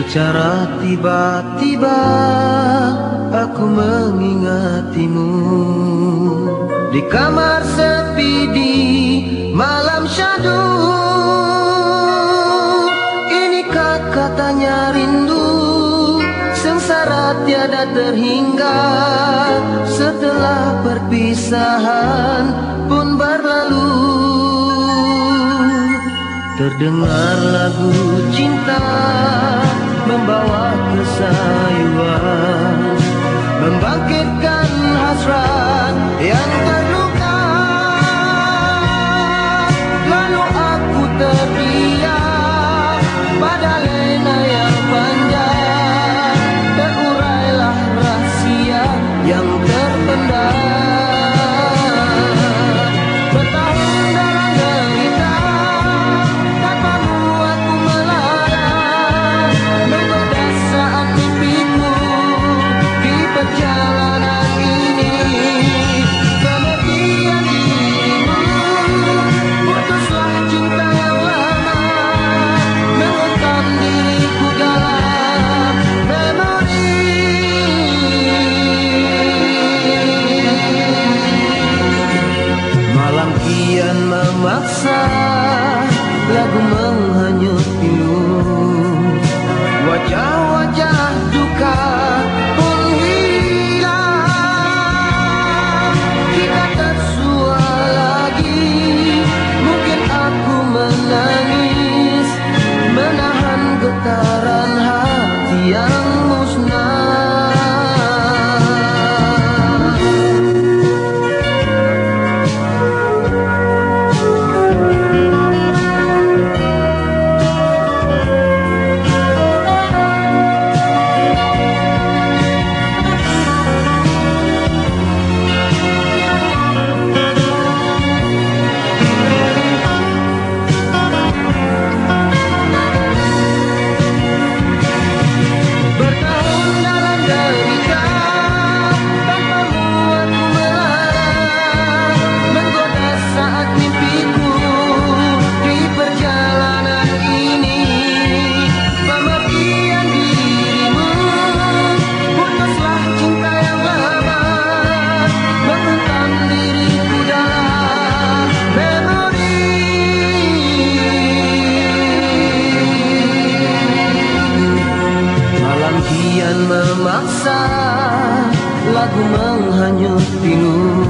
Secara tiba-tiba aku mengingatimu. Di kamar sepi di malam syadu Inikah katanya rindu? Sengsara tiada terhingga Setelah perpisahan pun berlalu. Terdengar lagu cinta membawa kesayuan Membangkitkan hasrat massa, lago. lagu menghanyut pilu